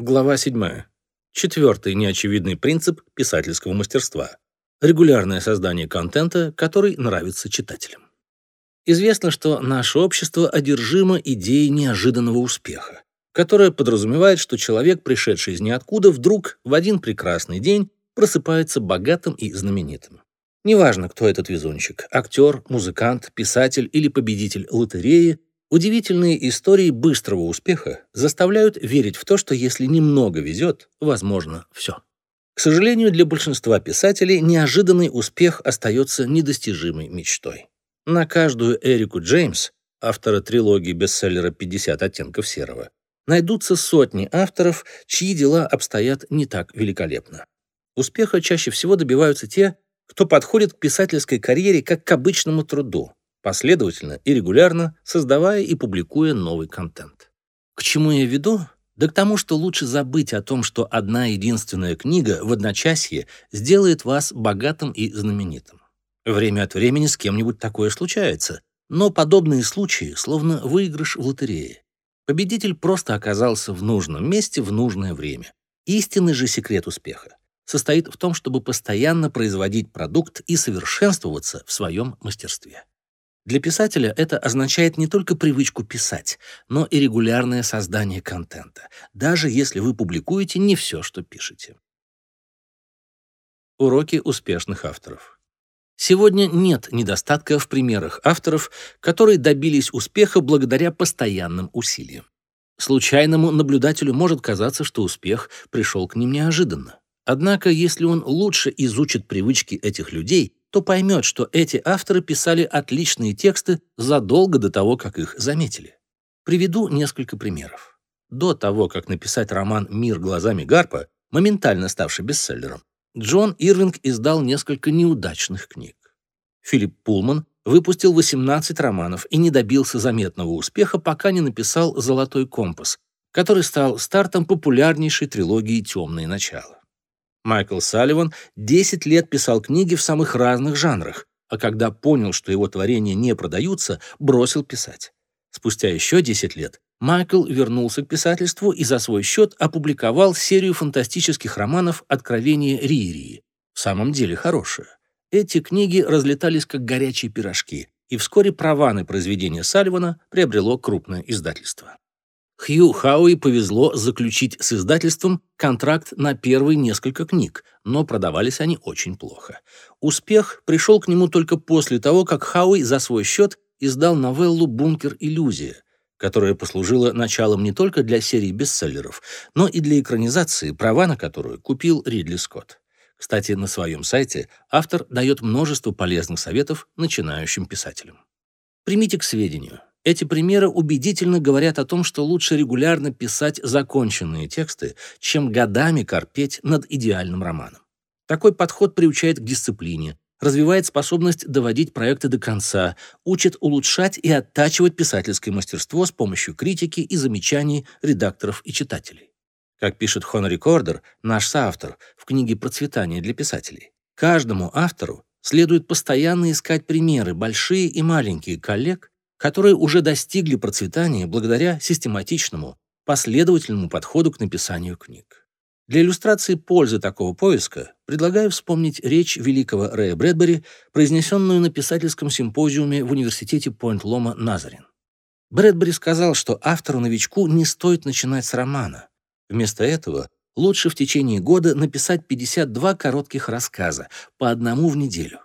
Глава 7. Четвертый неочевидный принцип писательского мастерства. Регулярное создание контента, который нравится читателям. Известно, что наше общество одержимо идеей неожиданного успеха, которая подразумевает, что человек, пришедший из ниоткуда, вдруг в один прекрасный день просыпается богатым и знаменитым. Неважно, кто этот везунчик – актер, музыкант, писатель или победитель лотереи, удивительные истории быстрого успеха заставляют верить в то, что если немного везет, возможно все. К сожалению, для большинства писателей неожиданный успех остается недостижимой мечтой. На каждую Эрику Джеймс, автора трилогии бестселлера «50 оттенков серого», найдутся сотни авторов, чьи дела обстоят не так великолепно. Успеха чаще всего добиваются те, кто подходит к писательской карьере как к обычному труду, последовательно и регулярно создавая и публикуя новый контент. К чему я веду? Да к тому, что лучше забыть о том, что одна единственная книга в одночасье сделает вас богатым и знаменитым. Время от времени с кем-нибудь такое случается, но подобные случаи словно выигрыш в лотерее. Победитель просто оказался в нужном месте в нужное время. Истинный же секрет успеха состоит в том, чтобы постоянно производить продукт и совершенствоваться в своем мастерстве. Для писателя это означает не только привычку писать, но и регулярное создание контента, даже если вы публикуете не все, что пишете. Уроки успешных авторов. Сегодня нет недостатка в примерах авторов, которые добились успеха благодаря постоянным усилиям. Случайному наблюдателю может казаться, что успех пришел к ним неожиданно. Однако, если он лучше изучит привычки этих людей, то поймет, что эти авторы писали отличные тексты задолго до того, как их заметили. Приведу несколько примеров. До того, как написать роман «Мир глазами Гарпа», моментально ставший бестселлером, Джон Ирвинг издал несколько неудачных книг. Филипп Пулман выпустил 18 романов и не добился заметного успеха, пока не написал «Золотой компас», который стал стартом популярнейшей трилогии «Темные начала». Майкл Салливан 10 лет писал книги в самых разных жанрах, а когда понял, что его творения не продаются, бросил писать. Спустя еще 10 лет Майкл вернулся к писательству и за свой счет опубликовал серию фантастических романов «Откровение Ририи». В самом деле хорошие. Эти книги разлетались как горячие пирожки, и вскоре права на произведение Салливана приобрело крупное издательство. Хью Хауи повезло заключить с издательством контракт на первые несколько книг, но продавались они очень плохо. Успех пришел к нему только после того, как Хауи за свой счет издал новеллу «Бункер. Иллюзия», которая послужила началом не только для серии бестселлеров, но и для экранизации, права на которую купил Ридли Скотт. Кстати, на своем сайте автор дает множество полезных советов начинающим писателям. Примите к сведению, эти примеры убедительно говорят о том, что лучше регулярно писать законченные тексты, чем годами корпеть над идеальным романом. Такой подход приучает к дисциплине, развивает способность доводить проекты до конца, учит улучшать и оттачивать писательское мастерство с помощью критики и замечаний редакторов и читателей. Как пишет Хонори Кордер, наш соавтор, в книге «Процветание для писателей», каждому автору следует постоянно искать примеры, большие и маленькие, коллег, которые уже достигли процветания благодаря систематичному, последовательному подходу к написанию книг. Для иллюстрации пользы такого поиска предлагаю вспомнить речь великого Рэя Брэдбери, произнесенную на писательском симпозиуме в университете Пойнт-Лома Назарин. Брэдбери сказал, что автору-новичку не стоит начинать с романа. Вместо этого лучше в течение года написать 52 коротких рассказа, по одному в неделю.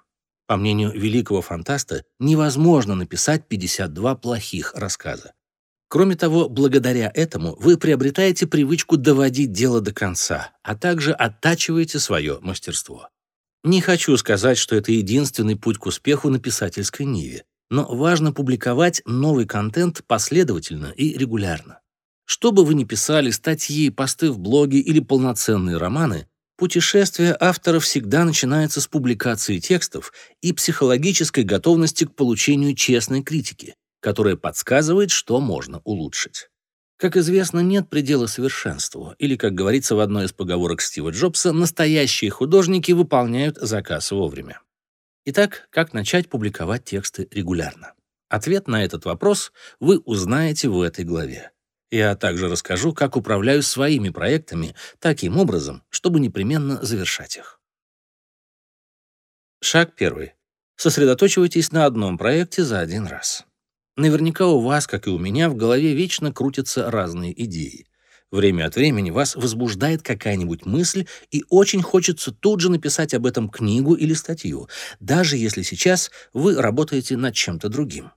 По мнению великого фантаста, невозможно написать 52 плохих рассказа. Кроме того, благодаря этому вы приобретаете привычку доводить дело до конца, а также оттачиваете свое мастерство. Не хочу сказать, что это единственный путь к успеху на писательской ниве, но важно публиковать новый контент последовательно и регулярно. Что бы вы ни писали, статьи, посты в блоге или полноценные романы, Путешествие автора всегда начинается с публикации текстов и психологической готовности к получению честной критики, которая подсказывает, что можно улучшить. Как известно, нет предела совершенству, или, как говорится в одной из поговорок Стива Джобса, настоящие художники выполняют заказ вовремя. Итак, как начать публиковать тексты регулярно? Ответ на этот вопрос вы узнаете в этой главе. Я также расскажу, как управляю своими проектами таким образом, чтобы непременно завершать их. Шаг первый. Сосредоточивайтесь на одном проекте за один раз. Наверняка у вас, как и у меня, в голове вечно крутятся разные идеи. Время от времени вас возбуждает какая-нибудь мысль, и очень хочется тут же написать об этом книгу или статью, даже если сейчас вы работаете над чем-то другим.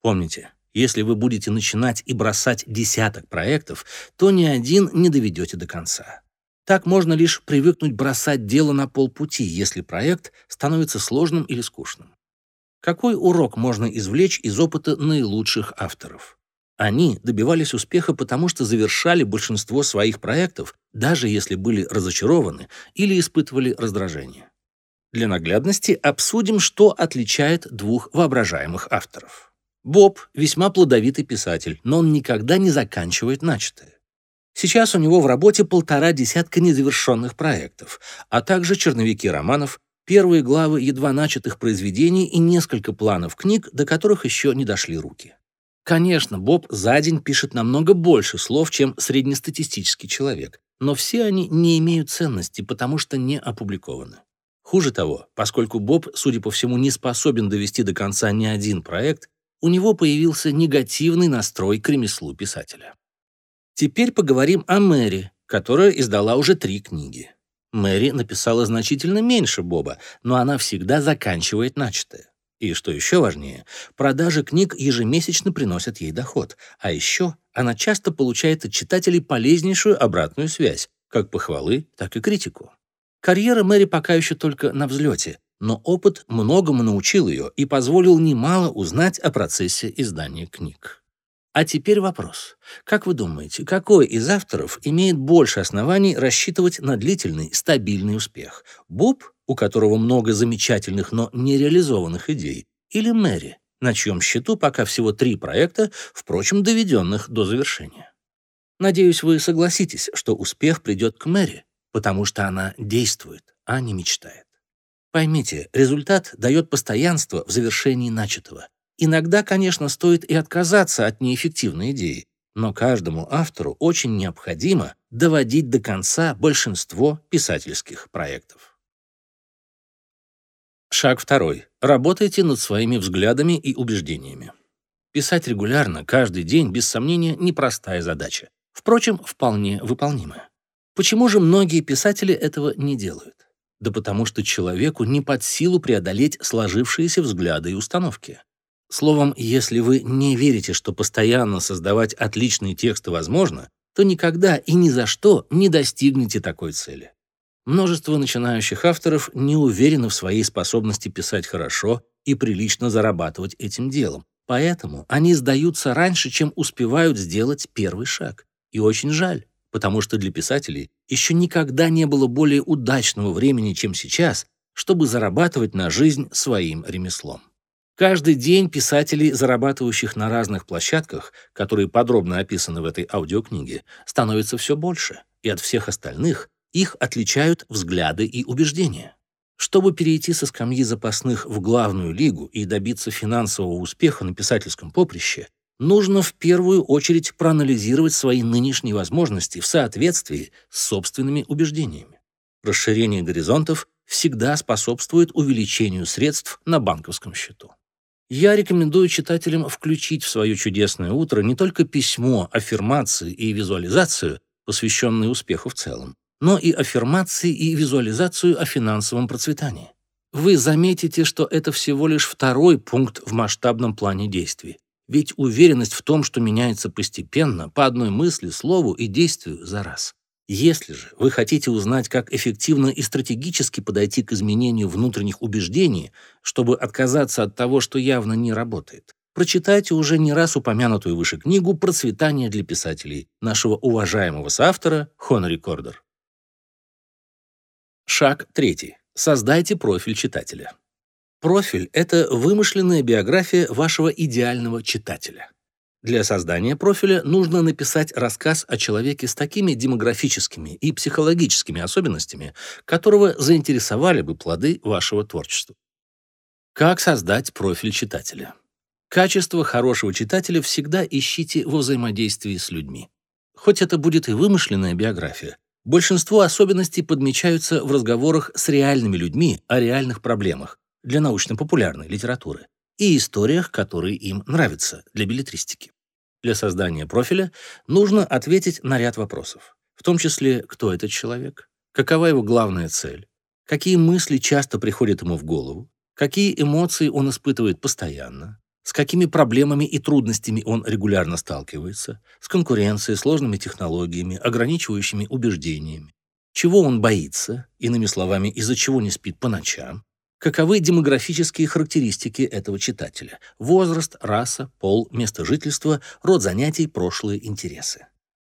Помните, если вы будете начинать и бросать десяток проектов, то ни один не доведете до конца. Так можно лишь привыкнуть бросать дело на полпути, если проект становится сложным или скучным. Какой урок можно извлечь из опыта наилучших авторов? Они добивались успеха, потому что завершали большинство своих проектов, даже если были разочарованы или испытывали раздражение. Для наглядности обсудим, что отличает двух воображаемых авторов. Боб – весьма плодовитый писатель, но он никогда не заканчивает начатое. Сейчас у него в работе полтора десятка незавершенных проектов, а также черновики романов, первые главы едва начатых произведений и несколько планов книг, до которых еще не дошли руки. Конечно, Боб за день пишет намного больше слов, чем среднестатистический человек, но все они не имеют ценности, потому что не опубликованы. Хуже того, поскольку Боб, судя по всему, не способен довести до конца ни один проект, у него появился негативный настрой к ремеслу писателя. Теперь поговорим о Мэри, которая издала уже три книги. Мэри написала значительно меньше Боба, но она всегда заканчивает начатое. И, что еще важнее, продажи книг ежемесячно приносят ей доход. А еще она часто получает от читателей полезнейшую обратную связь, как похвалы, так и критику. Карьера Мэри пока еще только на взлете, но опыт многому научил ее и позволил немало узнать о процессе издания книг. А теперь вопрос. Как вы думаете, какой из авторов имеет больше оснований рассчитывать на длительный, стабильный успех? Боб, у которого много замечательных, но нереализованных идей, или Мэри, на чьем счету пока всего три проекта, впрочем, доведенных до завершения? Надеюсь, вы согласитесь, что успех придет к Мэри, потому что она действует, а не мечтает. Поймите, результат дает постоянство в завершении начатого. Иногда, конечно, стоит и отказаться от неэффективной идеи, но каждому автору очень необходимо доводить до конца большинство писательских проектов. Шаг второй. Работайте над своими взглядами и убеждениями. Писать регулярно, каждый день, без сомнения, непростая задача. Впрочем, вполне выполнимая. Почему же многие писатели этого не делают? Да потому что человеку не под силу преодолеть сложившиеся взгляды и установки. Словом, если вы не верите, что постоянно создавать отличные тексты возможно, то никогда и ни за что не достигнете такой цели. Множество начинающих авторов не уверены в своей способности писать хорошо и прилично зарабатывать этим делом. Поэтому они сдаются раньше, чем успевают сделать первый шаг. И очень жаль, потому что для писателей еще никогда не было более удачного времени, чем сейчас, чтобы зарабатывать на жизнь своим ремеслом. Каждый день писателей, зарабатывающих на разных площадках, которые подробно описаны в этой аудиокниге, становится все больше, и от всех остальных их отличают взгляды и убеждения. Чтобы перейти со скамьи запасных в главную лигу и добиться финансового успеха на писательском поприще, нужно в первую очередь проанализировать свои нынешние возможности в соответствии с собственными убеждениями. Расширение горизонтов всегда способствует увеличению средств на банковском счету. Я рекомендую читателям включить в свое чудесное утро не только письмо, аффирмации и визуализацию, посвященные успеху в целом, но и аффирмации и визуализацию о финансовом процветании. Вы заметите, что это всего лишь второй пункт в масштабном плане действий. Ведь уверенность в том, что меняется постепенно, по одной мысли, слову и действию за раз. Если же вы хотите узнать, как эффективно и стратегически подойти к изменению внутренних убеждений, чтобы отказаться от того, что явно не работает, прочитайте уже не раз упомянутую выше книгу «Процветание для писателей» нашего уважаемого соавтора Хонори Кордер. Шаг третий. Создайте профиль читателя. Профиль — это вымышленная биография вашего идеального читателя. Для создания профиля нужно написать рассказ о человеке с такими демографическими и психологическими особенностями, которого заинтересовали бы плоды вашего творчества. Как создать профиль читателя? Качество хорошего читателя всегда ищите во взаимодействии с людьми. Хоть это будет и вымышленная биография, большинство особенностей подмечаются в разговорах с реальными людьми о реальных проблемах для научно-популярной литературы и историях, которые им нравятся для билетристики. Для создания профиля нужно ответить на ряд вопросов, в том числе, кто этот человек, какова его главная цель, какие мысли часто приходят ему в голову, какие эмоции он испытывает постоянно, с какими проблемами и трудностями он регулярно сталкивается, с конкуренцией, сложными технологиями, ограничивающими убеждениями, чего он боится, иными словами, из-за чего не спит по ночам, каковы демографические характеристики этого читателя, возраст, раса, пол, место жительства, род занятий, прошлые интересы.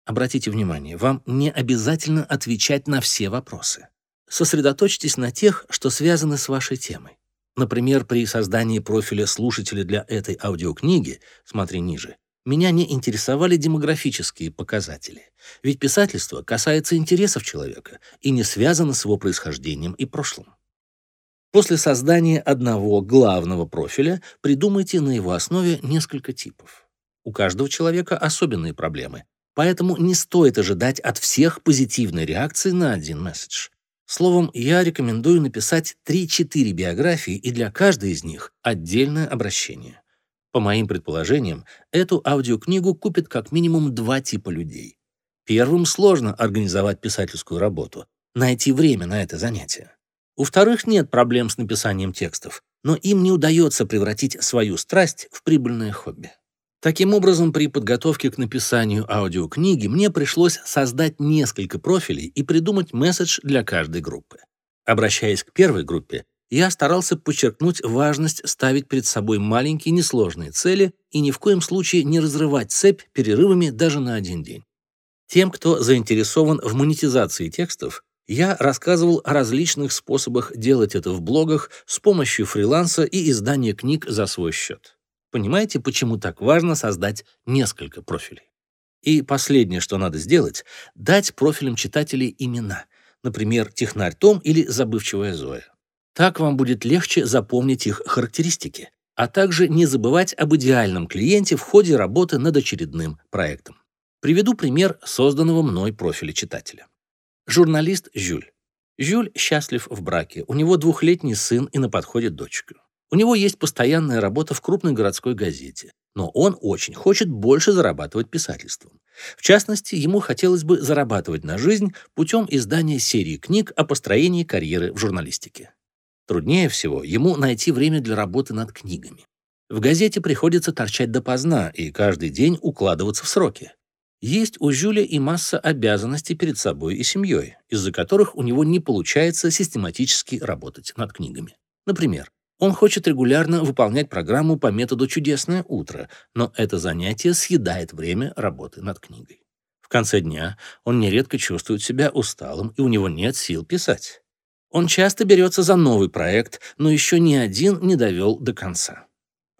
Обратите внимание, вам не обязательно отвечать на все вопросы. Сосредоточьтесь на тех, что связаны с вашей темой. Например, при создании профиля слушателя для этой аудиокниги, смотри ниже, меня не интересовали демографические показатели. Ведь писательство касается интересов человека и не связано с его происхождением и прошлым. После создания одного главного профиля придумайте на его основе несколько типов. У каждого человека особенные проблемы, поэтому не стоит ожидать от всех позитивной реакции на один месседж. Словом, я рекомендую написать 3-4 биографии и для каждой из них отдельное обращение. По моим предположениям, эту аудиокнигу купит как минимум два типа людей. Первым сложно организовать писательскую работу, найти время на это занятие. У вторых нет проблем с написанием текстов, но им не удается превратить свою страсть в прибыльное хобби. Таким образом, при подготовке к написанию аудиокниги мне пришлось создать несколько профилей и придумать месседж для каждой группы. Обращаясь к первой группе, я старался подчеркнуть важность ставить перед собой маленькие несложные цели и ни в коем случае не разрывать цепь перерывами даже на один день. Тем, кто заинтересован в монетизации текстов, я рассказывал о различных способах делать это в блогах с помощью фриланса и издания книг за свой счет. Понимаете, почему так важно создать несколько профилей? И последнее, что надо сделать, дать профилям читателей имена. Например, Технарь Том или Забывчивая Зоя. Так вам будет легче запомнить их характеристики, а также не забывать об идеальном клиенте в ходе работы над очередным проектом. Приведу пример созданного мной профиля читателя. Журналист Жюль. Жюль счастлив в браке, у него двухлетний сын и на подходе дочка. У него есть постоянная работа в крупной городской газете, но он очень хочет больше зарабатывать писательством. В частности, ему хотелось бы зарабатывать на жизнь путем издания серии книг о построении карьеры в журналистике. Труднее всего ему найти время для работы над книгами. В газете приходится торчать допоздна и каждый день укладываться в сроки. Есть у Жюля и масса обязанностей перед собой и семьей, из-за которых у него не получается систематически работать над книгами. Например, он хочет регулярно выполнять программу по методу «Чудесное утро», но это занятие съедает время работы над книгой. В конце дня он нередко чувствует себя усталым, и у него нет сил писать. Он часто берется за новый проект, но еще ни один не довел до конца.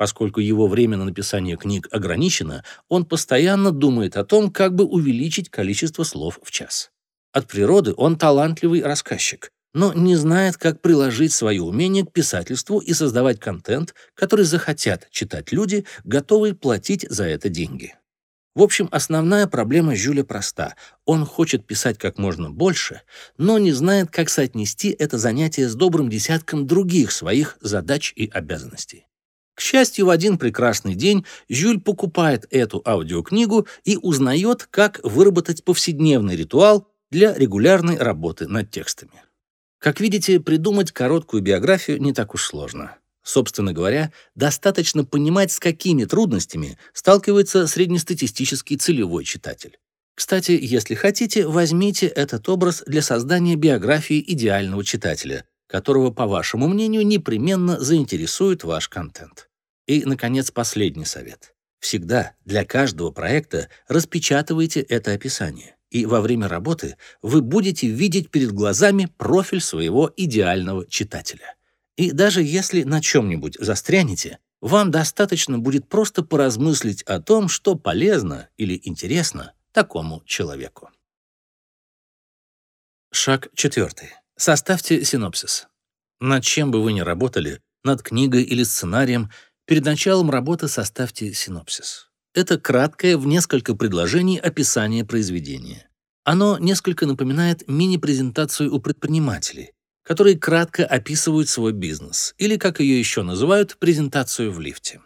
Поскольку его время на написание книг ограничено, он постоянно думает о том, как бы увеличить количество слов в час. От природы он талантливый рассказчик, но не знает, как приложить свое умение к писательству и создавать контент, который захотят читать люди, готовые платить за это деньги. В общем, основная проблема Жюля проста. Он хочет писать как можно больше, но не знает, как соотнести это занятие с добрым десятком других своих задач и обязанностей. К счастью, в один прекрасный день Жюль покупает эту аудиокнигу и узнает, как выработать повседневный ритуал для регулярной работы над текстами. Как видите, придумать короткую биографию не так уж сложно. Собственно говоря, достаточно понимать, с какими трудностями сталкивается среднестатистический целевой читатель. Кстати, если хотите, возьмите этот образ для создания биографии идеального читателя, которого, по вашему мнению, непременно заинтересует ваш контент. И, наконец, последний совет. Всегда для каждого проекта распечатывайте это описание и во время работы вы будете видеть перед глазами профиль своего идеального читателя. И даже если на чем-нибудь застрянете, вам достаточно будет просто поразмыслить о том, что полезно или интересно такому человеку. Шаг четвертый. Составьте синопсис. Над чем бы вы ни работали, над книгой или сценарием, перед началом работы составьте синопсис. Это краткое в несколько предложений описание произведения. Оно несколько напоминает мини-презентацию у предпринимателей, которые кратко описывают свой бизнес, или, как ее еще называют, презентацию в лифте.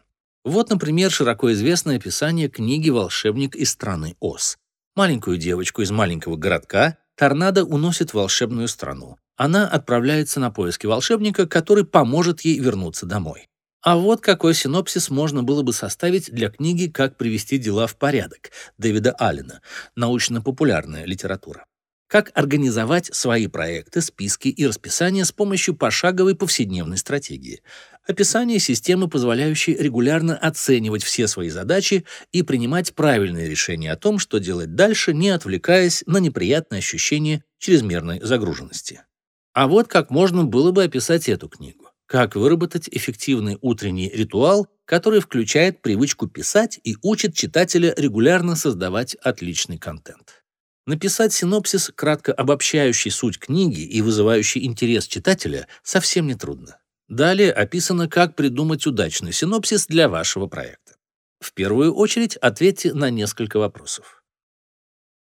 Вот, например, широко известное описание книги «Волшебник из страны Оз». Маленькую девочку из маленького городка торнадо уносит волшебную страну. Она отправляется на поиски волшебника, который поможет ей вернуться домой. А вот какой синопсис можно было бы составить для книги «Как привести дела в порядок» Дэвида Аллена, научно-популярная литература. Как организовать свои проекты, списки и расписания с помощью пошаговой повседневной стратегии. Описание системы, позволяющей регулярно оценивать все свои задачи и принимать правильные решения о том, что делать дальше, не отвлекаясь на неприятное ощущение чрезмерной загруженности. А вот как можно было бы описать эту книгу. Как выработать эффективный утренний ритуал, который включает привычку писать и учит читателя регулярно создавать отличный контент. Написать синопсис, кратко обобщающий суть книги и вызывающий интерес читателя, совсем не трудно. Далее описано, как придумать удачный синопсис для вашего проекта. В первую очередь ответьте на несколько вопросов.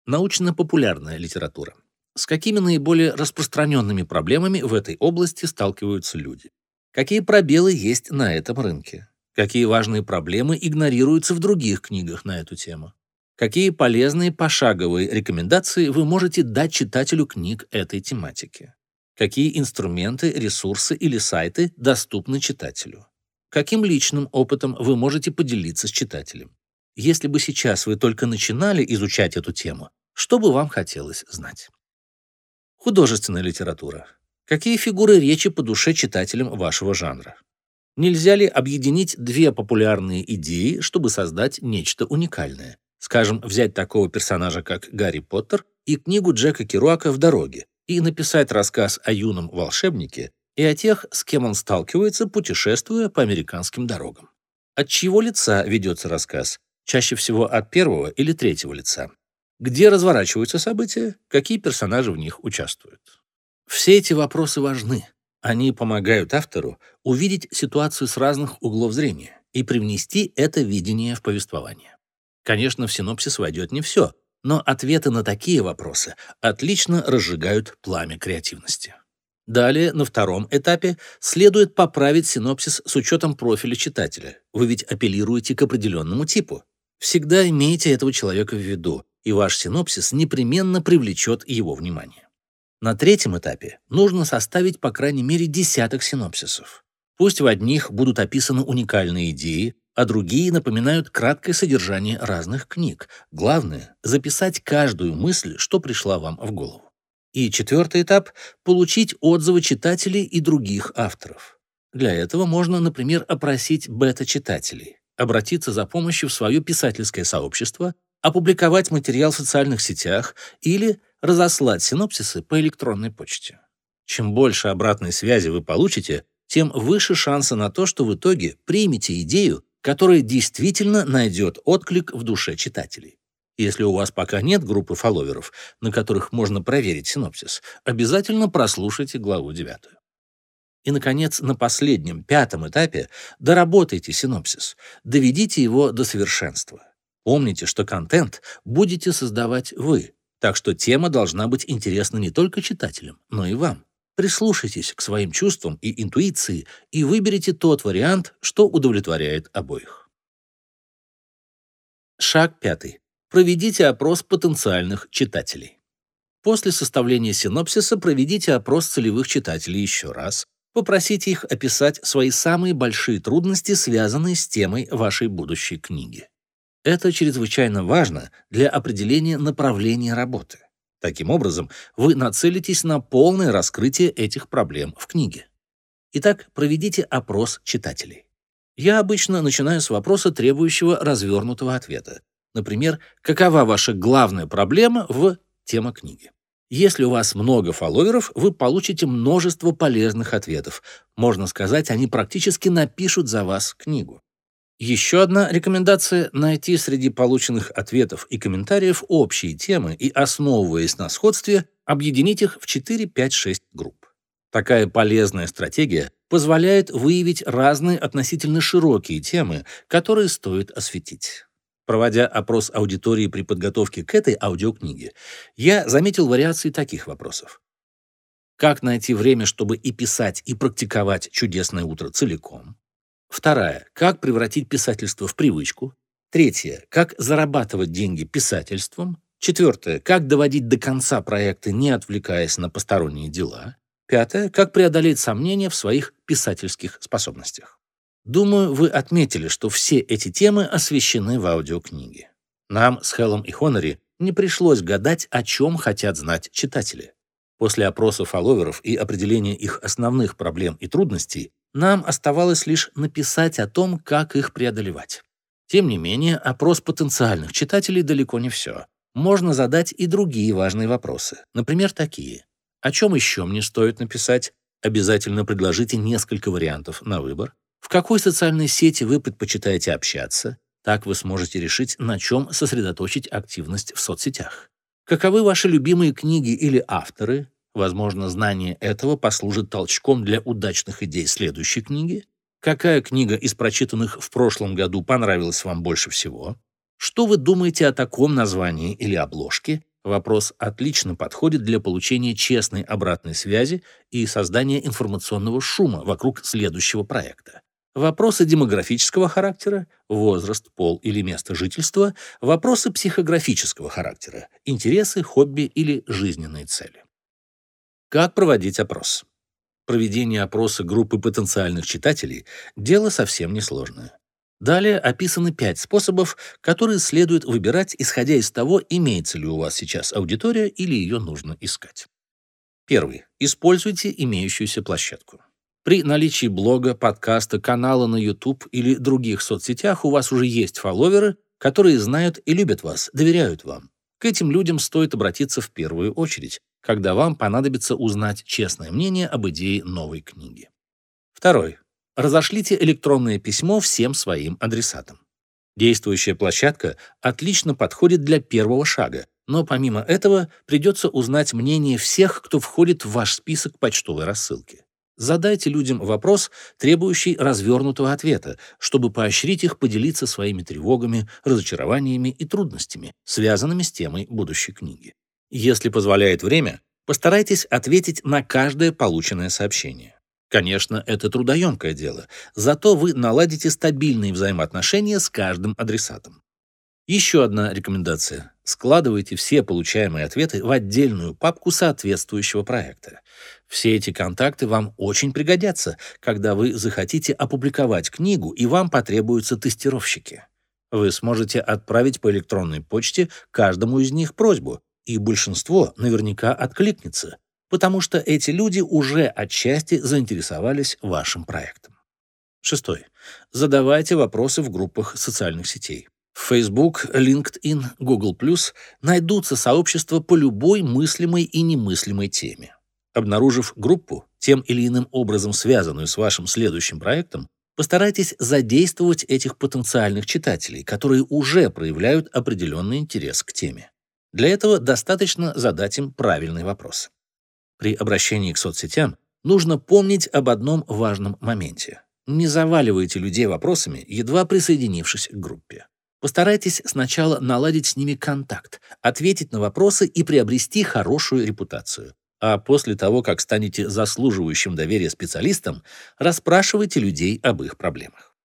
Научно-популярная литература. С какими наиболее распространенными проблемами в этой области сталкиваются люди? Какие пробелы есть на этом рынке? Какие важные проблемы игнорируются в других книгах на эту тему? Какие полезные пошаговые рекомендации вы можете дать читателю книг этой тематики? Какие инструменты, ресурсы или сайты доступны читателю? Каким личным опытом вы можете поделиться с читателем? Если бы сейчас вы только начинали изучать эту тему, что бы вам хотелось знать? Художественная литература. Какие фигуры речи по душе читателям вашего жанра? Нельзя ли объединить две популярные идеи, чтобы создать нечто уникальное? Скажем, взять такого персонажа, как Гарри Поттер, и книгу Джека Керуака «В дороге», и написать рассказ о юном волшебнике и о тех, с кем он сталкивается, путешествуя по американским дорогам. От чьего лица ведется рассказ? Чаще всего от первого или третьего лица. Где разворачиваются события? Какие персонажи в них участвуют? Все эти вопросы важны. Они помогают автору увидеть ситуацию с разных углов зрения и привнести это видение в повествование. Конечно, в синопсис войдет не все, но ответы на такие вопросы отлично разжигают пламя креативности. Далее, на втором этапе, следует поправить синопсис с учетом профиля читателя. Вы ведь апеллируете к определенному типу. Всегда имейте этого человека в виду, и ваш синопсис непременно привлечет его внимание. На третьем этапе нужно составить по крайней мере десяток синопсисов. Пусть в одних будут описаны уникальные идеи, а другие напоминают краткое содержание разных книг. Главное — записать каждую мысль, что пришла вам в голову. И четвертый этап — получить отзывы читателей и других авторов. Для этого можно, например, опросить бета-читателей, обратиться за помощью в свое писательское сообщество, опубликовать материал в социальных сетях или разослать синопсисы по электронной почте. Чем больше обратной связи вы получите, тем выше шансы на то, что в итоге примете идею которая действительно найдет отклик в душе читателей. Если у вас пока нет группы фолловеров, на которых можно проверить синопсис, обязательно прослушайте главу 9. И, наконец, на последнем, пятом этапе доработайте синопсис, доведите его до совершенства. Помните, что контент будете создавать вы, так что тема должна быть интересна не только читателям, но и вам. Прислушайтесь к своим чувствам и интуиции и выберите тот вариант, что удовлетворяет обоих. Шаг пятый. Проведите опрос потенциальных читателей. После составления синопсиса проведите опрос целевых читателей еще раз. Попросите их описать свои самые большие трудности, связанные с темой вашей будущей книги. Это чрезвычайно важно для определения направления работы. Таким образом, вы нацелитесь на полное раскрытие этих проблем в книге. Итак, проведите опрос читателей. Я обычно начинаю с вопроса, требующего развернутого ответа. Например, какова ваша главная проблема в тема книги? Если у вас много фолловеров, вы получите множество полезных ответов. Можно сказать, они практически напишут за вас книгу. Еще одна рекомендация – найти среди полученных ответов и комментариев общие темы и, основываясь на сходстве, объединить их в 4, 5, 6 групп. Такая полезная стратегия позволяет выявить разные относительно широкие темы, которые стоит осветить. Проводя опрос аудитории при подготовке к этой аудиокниге, я заметил вариации таких вопросов. Как найти время, чтобы и писать, и практиковать «Чудесное утро» целиком? Вторая. Как превратить писательство в привычку? Третье. Как зарабатывать деньги писательством? Четвертое. Как доводить до конца проекты, не отвлекаясь на посторонние дела? Пятое. Как преодолеть сомнения в своих писательских способностях? Думаю, вы отметили, что все эти темы освещены в аудиокниге. Нам с Хеллом и Хонори не пришлось гадать, о чем хотят знать читатели. После опроса фолловеров и определения их основных проблем и трудностей, нам оставалось лишь написать о том, как их преодолевать. Тем не менее, опрос потенциальных читателей далеко не все. Можно задать и другие важные вопросы. Например, такие. О чем еще мне стоит написать? Обязательно предложите несколько вариантов на выбор. В какой социальной сети вы предпочитаете общаться? Так вы сможете решить, на чем сосредоточить активность в соцсетях. Каковы ваши любимые книги или авторы? Возможно, знание этого послужит толчком для удачных идей следующей книги. Какая книга из прочитанных в прошлом году понравилась вам больше всего? Что вы думаете о таком названии или обложке? Вопрос отлично подходит для получения честной обратной связи и создания информационного шума вокруг следующего проекта. Вопросы демографического характера, возраст, пол или место жительства, вопросы психографического характера, интересы, хобби или жизненные цели. Как проводить опрос? Проведение опроса группы потенциальных читателей – дело совсем несложное. Далее описаны пять способов, которые следует выбирать, исходя из того, имеется ли у вас сейчас аудитория или ее нужно искать. Первый. Используйте имеющуюся площадку. При наличии блога, подкаста, канала на YouTube или других соцсетях у вас уже есть фолловеры, которые знают и любят вас, доверяют вам. К этим людям стоит обратиться в первую очередь, когда вам понадобится узнать честное мнение об идее новой книги. Второй. Разошлите электронное письмо всем своим адресатам. Действующая площадка отлично подходит для первого шага, но помимо этого придется узнать мнение всех, кто входит в ваш список почтовой рассылки. Задайте людям вопрос, требующий развернутого ответа, чтобы поощрить их поделиться своими тревогами, разочарованиями и трудностями, связанными с темой будущей книги. Если позволяет время, постарайтесь ответить на каждое полученное сообщение. Конечно, это трудоемкое дело, зато вы наладите стабильные взаимоотношения с каждым адресатом. Еще одна рекомендация. Складывайте все получаемые ответы в отдельную папку соответствующего проекта. Все эти контакты вам очень пригодятся, когда вы захотите опубликовать книгу и вам потребуются тестировщики. Вы сможете отправить по электронной почте каждому из них просьбу, и большинство наверняка откликнется, потому что эти люди уже отчасти заинтересовались вашим проектом. Шестой. Задавайте вопросы в группах социальных сетей. В Facebook, LinkedIn, Google+, найдутся сообщества по любой мыслимой и немыслимой теме. Обнаружив группу, тем или иным образом связанную с вашим следующим проектом, постарайтесь задействовать этих потенциальных читателей, которые уже проявляют определенный интерес к теме. Для этого достаточно задать им правильный вопрос. При обращении к соцсетям нужно помнить об одном важном моменте. Не заваливайте людей вопросами, едва присоединившись к группе. Постарайтесь сначала наладить с ними контакт, ответить на вопросы и приобрести хорошую репутацию. А после того, как станете заслуживающим доверия специалистом, расспрашивайте людей об их проблемах.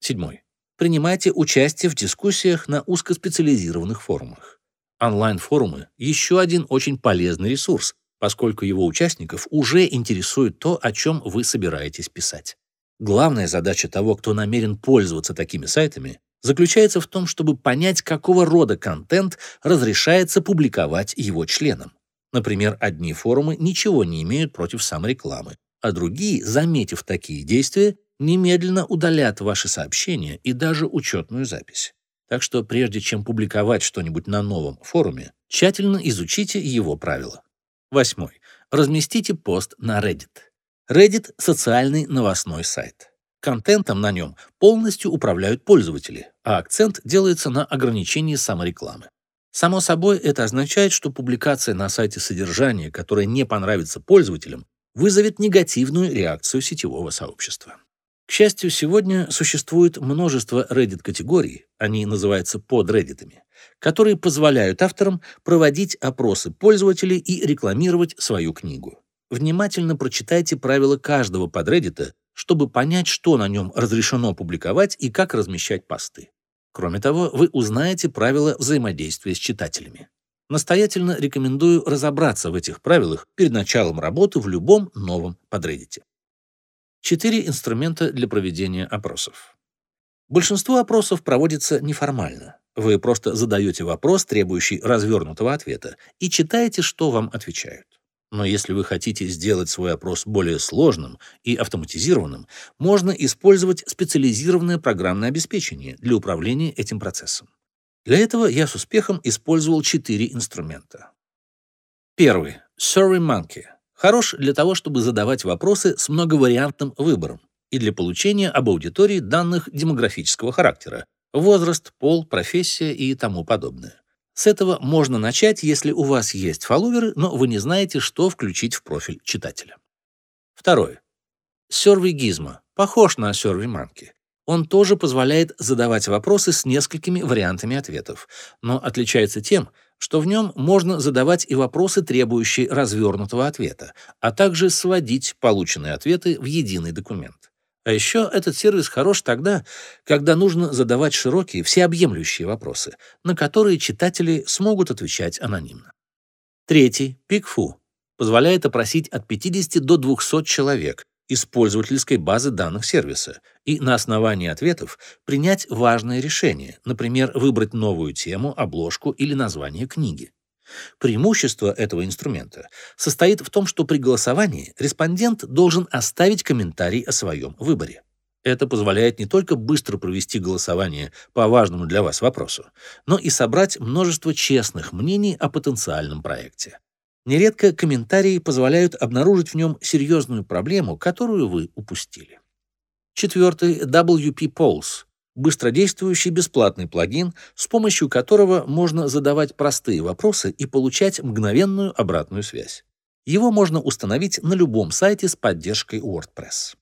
Седьмой. Принимайте участие в дискуссиях на узкоспециализированных форумах. Онлайн-форумы – еще один очень полезный ресурс, поскольку его участников уже интересует то, о чем вы собираетесь писать. Главная задача того, кто намерен пользоваться такими сайтами, заключается в том, чтобы понять, какого рода контент разрешается публиковать его членам. Например, одни форумы ничего не имеют против саморекламы, а другие, заметив такие действия, немедленно удалят ваши сообщения и даже учетную запись. Так что прежде чем публиковать что-нибудь на новом форуме, тщательно изучите его правила. Восьмой. Разместите пост на Reddit. Reddit — социальный новостной сайт. Контентом на нем полностью управляют пользователи, а акцент делается на ограничении саморекламы. Само собой, это означает, что публикация на сайте содержания, которое не понравится пользователям, вызовет негативную реакцию сетевого сообщества. К счастью, сегодня существует множество Reddit-категорий, они называются подреддитами, которые позволяют авторам проводить опросы пользователей и рекламировать свою книгу. Внимательно прочитайте правила каждого подреддита, чтобы понять, что на нем разрешено публиковать и как размещать посты. Кроме того, вы узнаете правила взаимодействия с читателями. Настоятельно рекомендую разобраться в этих правилах перед началом работы в любом новом подреддите. Четыре инструмента для проведения опросов. Большинство опросов проводится неформально. Вы просто задаете вопрос, требующий развернутого ответа, и читаете, что вам отвечают. Но если вы хотите сделать свой опрос более сложным и автоматизированным, можно использовать специализированное программное обеспечение для управления этим процессом. Для этого я с успехом использовал четыре инструмента. Первый — SurveyMonkey Хорош для того, чтобы задавать вопросы с многовариантным выбором и для получения об аудитории данных демографического характера – возраст, пол, профессия и тому подобное. С этого можно начать, если у вас есть фолловеры, но вы не знаете, что включить в профиль читателя. Второе. Survey Gizmo похож на SurveyMonkey. Он тоже позволяет задавать вопросы с несколькими вариантами ответов, но отличается тем, что в нем можно задавать и вопросы, требующие развернутого ответа, а также сводить полученные ответы в единый документ. А еще этот сервис хорош тогда, когда нужно задавать широкие, всеобъемлющие вопросы, на которые читатели смогут отвечать анонимно. Третий, PickFu, позволяет опросить от 50 до 200 человек, из пользовательской базы данных сервиса и на основании ответов принять важное решение, например, выбрать новую тему, обложку или название книги. Преимущество этого инструмента состоит в том, что при голосовании респондент должен оставить комментарий о своем выборе. Это позволяет не только быстро провести голосование по важному для вас вопросу, но и собрать множество честных мнений о потенциальном проекте. Нередко комментарии позволяют обнаружить в нем серьезную проблему, которую вы упустили. Четвертый — WP Polls — быстродействующий бесплатный плагин, с помощью которого можно задавать простые вопросы и получать мгновенную обратную связь. Его можно установить на любом сайте с поддержкой WordPress.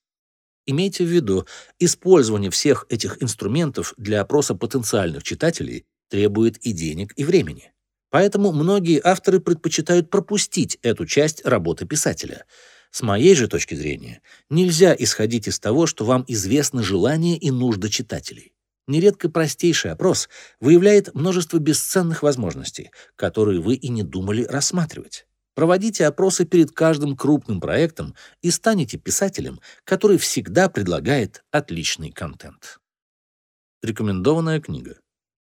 Имейте в виду, использование всех этих инструментов для опроса потенциальных читателей требует и денег, и времени. Поэтому многие авторы предпочитают пропустить эту часть работы писателя. С моей же точки зрения, нельзя исходить из того, что вам известны желания и нужды читателей. Нередко простейший опрос выявляет множество бесценных возможностей, которые вы и не думали рассматривать. Проводите опросы перед каждым крупным проектом и станете писателем, который всегда предлагает отличный контент. Рекомендованная книга.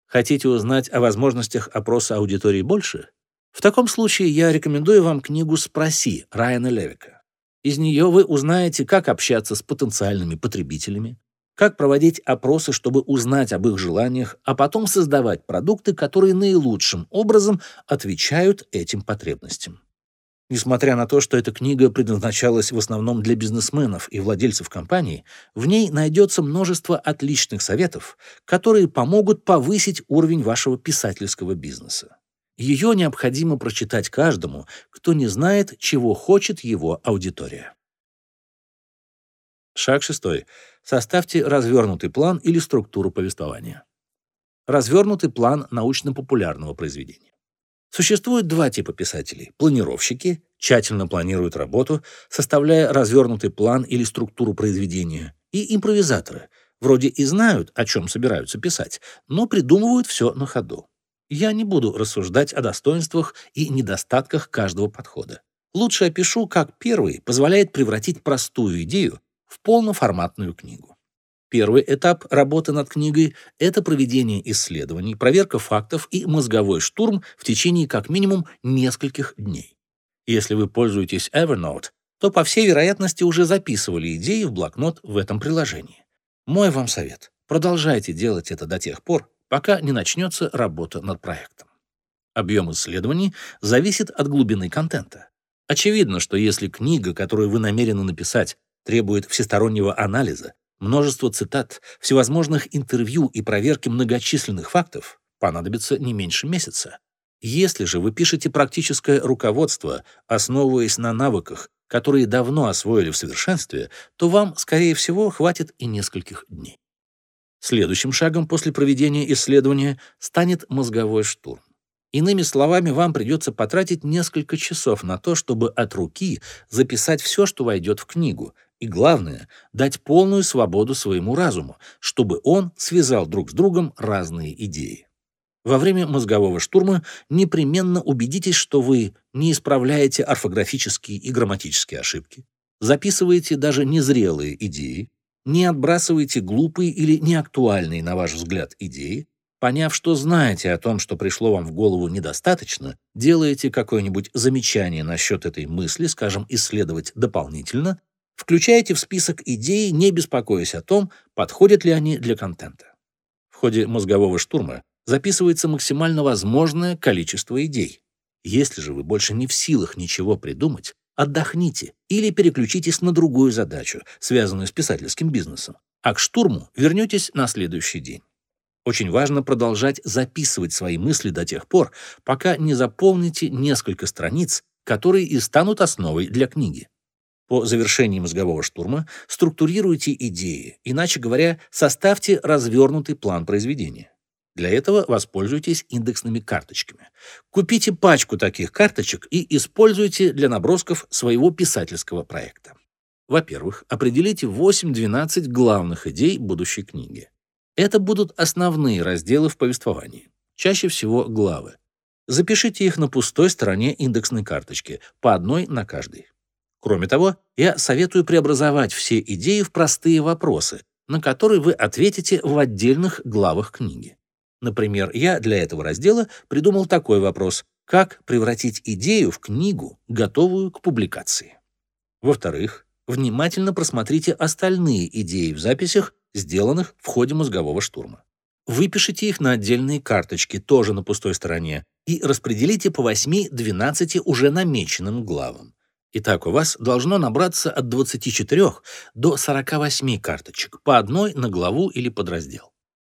Хотите узнать о возможностях опроса аудитории больше? В таком случае я рекомендую вам книгу «Спроси» Райана Левика. Из нее вы узнаете, как общаться с потенциальными потребителями, как проводить опросы, чтобы узнать об их желаниях, а потом создавать продукты, которые наилучшим образом отвечают этим потребностям. Несмотря на то, что эта книга предназначалась в основном для бизнесменов и владельцев компаний, в ней найдется множество отличных советов, которые помогут повысить уровень вашего писательского бизнеса. Ее необходимо прочитать каждому, кто не знает, чего хочет его аудитория. Шаг шестой. Составьте развернутый план или структуру повествования. Развернутый план научно-популярного произведения. Существует два типа писателей. Планировщики тщательно планируют работу, составляя развернутый план или структуру произведения, и импровизаторы, вроде и знают, о чем собираются писать, но придумывают все на ходу. Я не буду рассуждать о достоинствах и недостатках каждого подхода. Лучше опишу, как первый позволяет превратить простую идею в полноформатную книгу. Первый этап работы над книгой — это проведение исследований, проверка фактов и мозговой штурм в течение как минимум нескольких дней. Если вы пользуетесь Evernote, то, по всей вероятности, уже записывали идеи в блокнот в этом приложении. Мой вам совет — продолжайте делать это до тех пор, пока не начнется работа над проектом. Объем исследований зависит от глубины контента. Очевидно, что если книга, которую вы намерены написать, требует всестороннего анализа, множество цитат, всевозможных интервью и проверки многочисленных фактов понадобится не меньше месяца. Если же вы пишете практическое руководство, основываясь на навыках, которые давно освоили в совершенстве, то вам, скорее всего, хватит и нескольких дней. Следующим шагом после проведения исследования станет мозговой штурм. Иными словами, вам придется потратить несколько часов на то, чтобы от руки записать все, что войдет в книгу, и главное, дать полную свободу своему разуму, чтобы он связал друг с другом разные идеи. Во время мозгового штурма непременно убедитесь, что вы не исправляете орфографические и грамматические ошибки, записываете даже незрелые идеи, не отбрасываете глупые или неактуальные, на ваш взгляд, идеи, поняв, что знаете о том, что пришло вам в голову недостаточно, делаете какое-нибудь замечание насчет этой мысли, скажем, исследовать дополнительно, включаете в список идей, не беспокоясь о том, подходят ли они для контента. В ходе мозгового штурма записывается максимально возможное количество идей. Если же вы больше не в силах ничего придумать, отдохните или переключитесь на другую задачу, связанную с писательским бизнесом, а к штурму вернетесь на следующий день. Очень важно продолжать записывать свои мысли до тех пор, пока не заполните несколько страниц, которые и станут основой для книги. По завершении мозгового штурма структурируйте идеи, иначе говоря, составьте развернутый план произведения. Для этого воспользуйтесь индексными карточками. Купите пачку таких карточек и используйте для набросков своего писательского проекта. Во-первых, определите 8-12 главных идей будущей книги. Это будут основные разделы в повествовании, чаще всего главы. Запишите их на пустой стороне индексной карточки, по одной на каждой. Кроме того, я советую преобразовать все идеи в простые вопросы, на которые вы ответите в отдельных главах книги. Например, я для этого раздела придумал такой вопрос «Как превратить идею в книгу, готовую к публикации?». Во-вторых, внимательно просмотрите остальные идеи в записях, сделанных в ходе мозгового штурма. Выпишите их на отдельные карточки, тоже на пустой стороне, и распределите по 8-12 уже намеченным главам. Итак, у вас должно набраться от 24 до 48 карточек, по одной на главу или подраздел.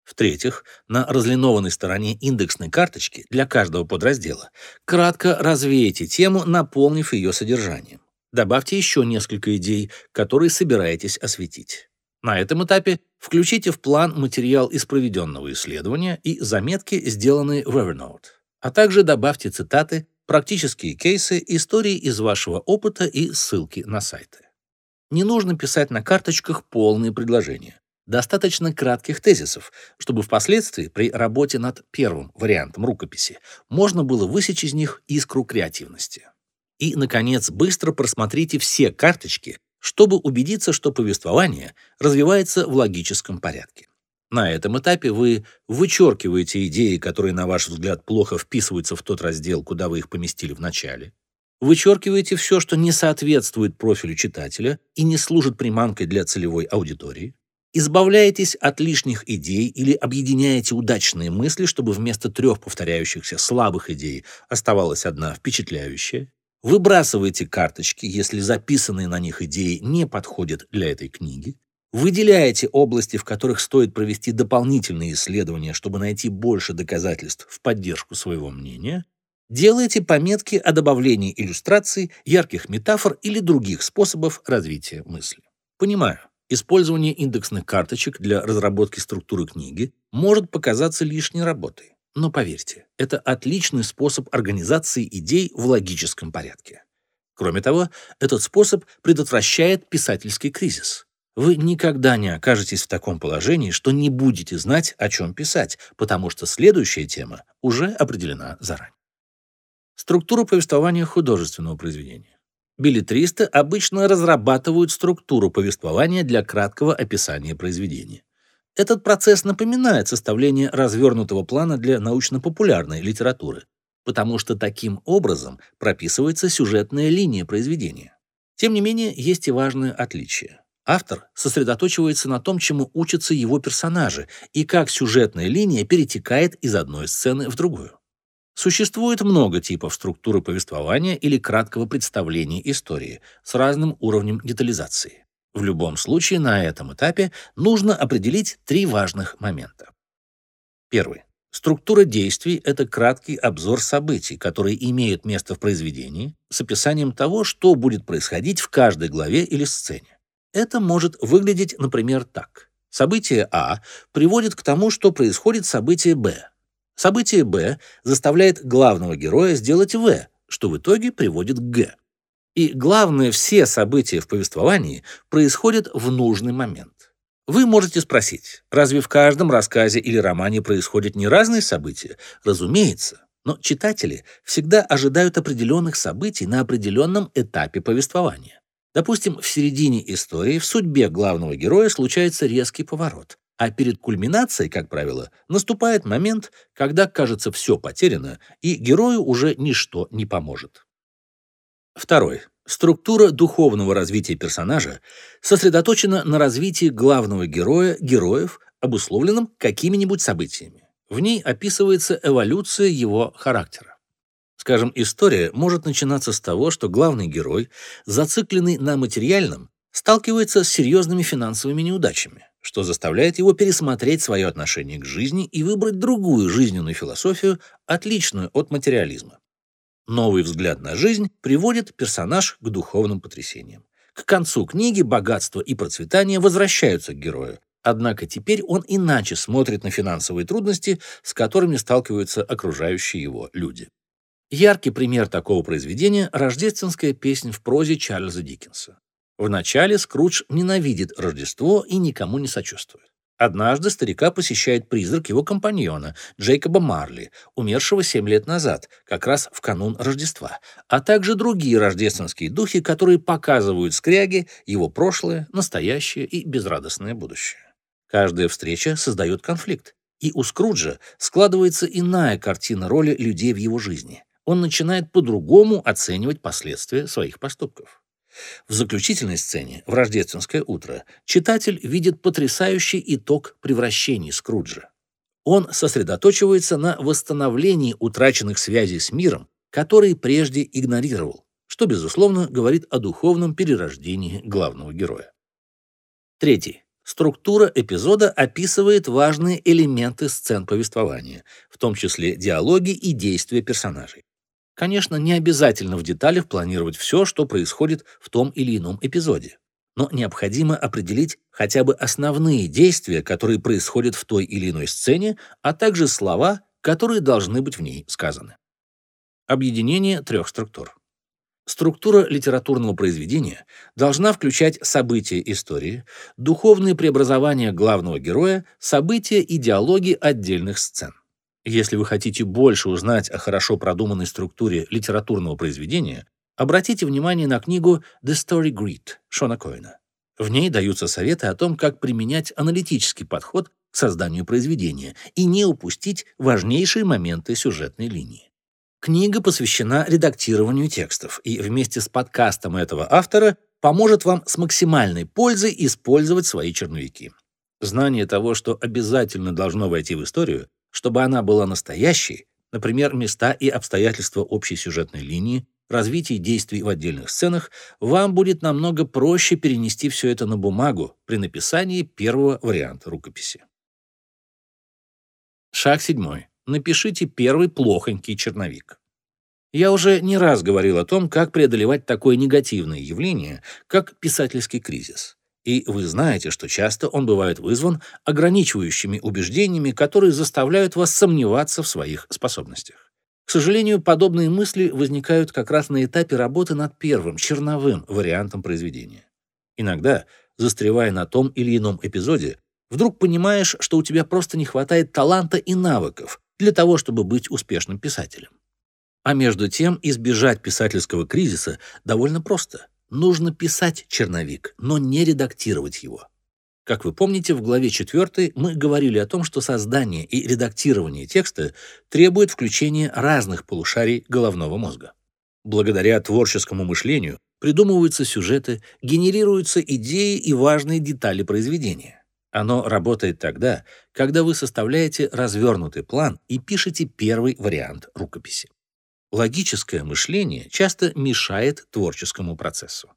В-третьих, на разлинованной стороне индексной карточки для каждого подраздела кратко развейте тему, наполнив ее содержанием. Добавьте еще несколько идей, которые собираетесь осветить. На этом этапе включите в план материал из проведенного исследования и заметки, сделанные в Evernote, а также добавьте цитаты, практические кейсы, истории из вашего опыта и ссылки на сайты. Не нужно писать на карточках полные предложения. Достаточно кратких тезисов, чтобы впоследствии при работе над первым вариантом рукописи можно было высечь из них искру креативности. И, наконец, быстро просмотрите все карточки, чтобы убедиться, что повествование развивается в логическом порядке. На этом этапе вы вычеркиваете идеи, которые, на ваш взгляд, плохо вписываются в тот раздел, куда вы их поместили в начале. Вычеркиваете все, что не соответствует профилю читателя и не служит приманкой для целевой аудитории. Избавляетесь от лишних идей или объединяете удачные мысли, чтобы вместо трех повторяющихся слабых идей оставалась одна впечатляющая. Выбрасываете карточки, если записанные на них идеи не подходят для этой книги. Выделяете области, в которых стоит провести дополнительные исследования, чтобы найти больше доказательств в поддержку своего мнения. Делаете пометки о добавлении иллюстраций, ярких метафор или других способов развития мысли. Понимаю, использование индексных карточек для разработки структуры книги может показаться лишней работой. Но поверьте, это отличный способ организации идей в логическом порядке. Кроме того, этот способ предотвращает писательский кризис. Вы никогда не окажетесь в таком положении, что не будете знать, о чем писать, потому что следующая тема уже определена заранее. Структура повествования художественного произведения. Билетристы обычно разрабатывают структуру повествования для краткого описания произведения. Этот процесс напоминает составление развернутого плана для научно-популярной литературы, потому что таким образом прописывается сюжетная линия произведения. Тем не менее, есть и важное отличие. Автор сосредоточивается на том, чему учатся его персонажи, и как сюжетная линия перетекает из одной сцены в другую. Существует много типов структуры повествования или краткого представления истории с разным уровнем детализации. В любом случае, на этом этапе нужно определить три важных момента. Первый. Структура действий — это краткий обзор событий, которые имеют место в произведении, с описанием того, что будет происходить в каждой главе или сцене. Это может выглядеть, например, так. Событие А приводит к тому, что происходит событие Б. Событие Б заставляет главного героя сделать В, что в итоге приводит к Г. И главное, все события в повествовании происходят в нужный момент. Вы можете спросить, разве в каждом рассказе или романе происходят не разные события? Разумеется. Но читатели всегда ожидают определенных событий на определенном этапе повествования. Допустим, в середине истории в судьбе главного героя случается резкий поворот, а перед кульминацией, как правило, наступает момент, когда, кажется, все потеряно, и герою уже ничто не поможет. Второй. Структура духовного развития персонажа сосредоточена на развитии главного героя, героев, обусловленном какими-нибудь событиями. В ней описывается эволюция его характера. Скажем, история может начинаться с того, что главный герой, зацикленный на материальном, сталкивается с серьезными финансовыми неудачами, что заставляет его пересмотреть свое отношение к жизни и выбрать другую жизненную философию, отличную от материализма. Новый взгляд на жизнь приводит персонаж к духовным потрясениям. К концу книги богатство и процветание возвращаются к герою. Однако теперь он иначе смотрит на финансовые трудности, с которыми сталкиваются окружающие его люди. Яркий пример такого произведения – рождественская песня в прозе Чарльза Диккенса. Вначале Скрудж ненавидит Рождество и никому не сочувствует. Однажды старика посещает призрак его компаньона, Джейкоба Марли, умершего семь лет назад, как раз в канун Рождества, а также другие рождественские духи, которые показывают скряге его прошлое, настоящее и безрадостное будущее. Каждая встреча создает конфликт, и у Скруджа складывается иная картина роли людей в его жизни. Он начинает по-другому оценивать последствия своих поступков. В заключительной сцене, в рождественское утро, читатель видит потрясающий итог превращений Скруджа. Он сосредоточивается на восстановлении утраченных связей с миром, которые прежде игнорировал, что, безусловно, говорит о духовном перерождении главного героя. Третий. Структура эпизода описывает важные элементы сцен повествования, в том числе диалоги и действия персонажей. Конечно, не обязательно в деталях планировать все, что происходит в том или ином эпизоде. Но необходимо определить хотя бы основные действия, которые происходят в той или иной сцене, а также слова, которые должны быть в ней сказаны. Объединение трех структур. Структура литературного произведения должна включать события истории, духовные преобразования главного героя, события и диалоги отдельных сцен. Если вы хотите больше узнать о хорошо продуманной структуре литературного произведения, обратите внимание на книгу «The Story Grid» Шона Коэна. В ней даются советы о том, как применять аналитический подход к созданию произведения и не упустить важнейшие моменты сюжетной линии. Книга посвящена редактированию текстов и вместе с подкастом этого автора поможет вам с максимальной пользой использовать свои черновики. Знание того, что обязательно должно войти в историю, чтобы она была настоящей, например, места и обстоятельства общей сюжетной линии, развитие действий в отдельных сценах, вам будет намного проще перенести все это на бумагу при написании первого варианта рукописи. Шаг седьмой. Напишите первый плохонький черновик. Я уже не раз говорил о том, как преодолевать такое негативное явление, как писательский кризис. И вы знаете, что часто он бывает вызван ограничивающими убеждениями, которые заставляют вас сомневаться в своих способностях. К сожалению, подобные мысли возникают как раз на этапе работы над первым, черновым вариантом произведения. Иногда, застревая на том или ином эпизоде, вдруг понимаешь, что у тебя просто не хватает таланта и навыков для того, чтобы быть успешным писателем. А между тем, избежать писательского кризиса довольно просто. Нужно писать черновик, но не редактировать его. Как вы помните, в главе 4 мы говорили о том, что создание и редактирование текста требует включения разных полушарий головного мозга. Благодаря творческому мышлению придумываются сюжеты, генерируются идеи и важные детали произведения. Оно работает тогда, когда вы составляете развернутый план и пишете первый вариант рукописи. Логическое мышление часто мешает творческому процессу.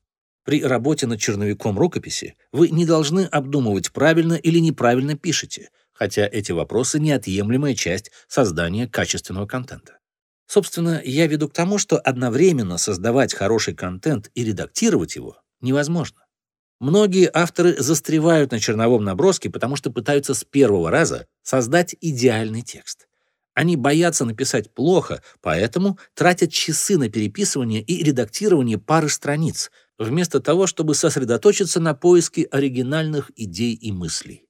При работе над черновиком рукописи вы не должны обдумывать, правильно или неправильно пишете. хотя эти вопросы неотъемлемая часть создания качественного контента. Собственно, я веду к тому, что одновременно создавать хороший контент и редактировать его невозможно. Многие авторы застревают на черновом наброске, потому что пытаются с первого раза создать идеальный текст. Они боятся написать плохо, поэтому тратят часы на переписывание и редактирование пары страниц, вместо того, чтобы сосредоточиться на поиске оригинальных идей и мыслей.